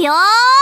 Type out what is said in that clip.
哟。